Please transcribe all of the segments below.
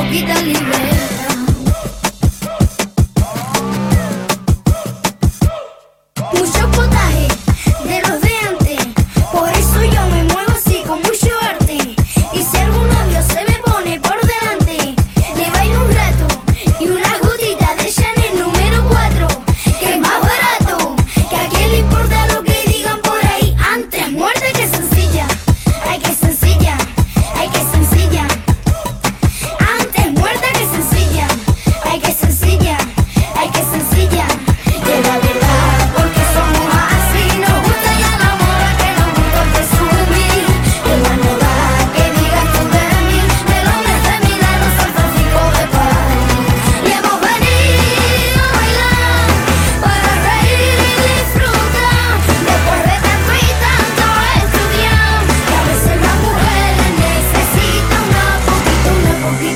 poquita libertad.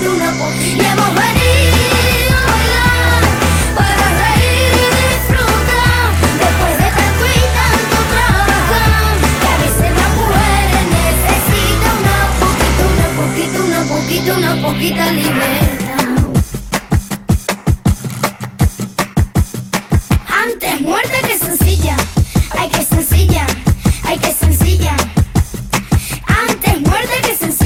Necesita una poquito, una poquito, una poquito, una poquita libertad. Antes muerte que sencilla. Hay que sencilla, hay que sencilla. Antes muerte que sencilla.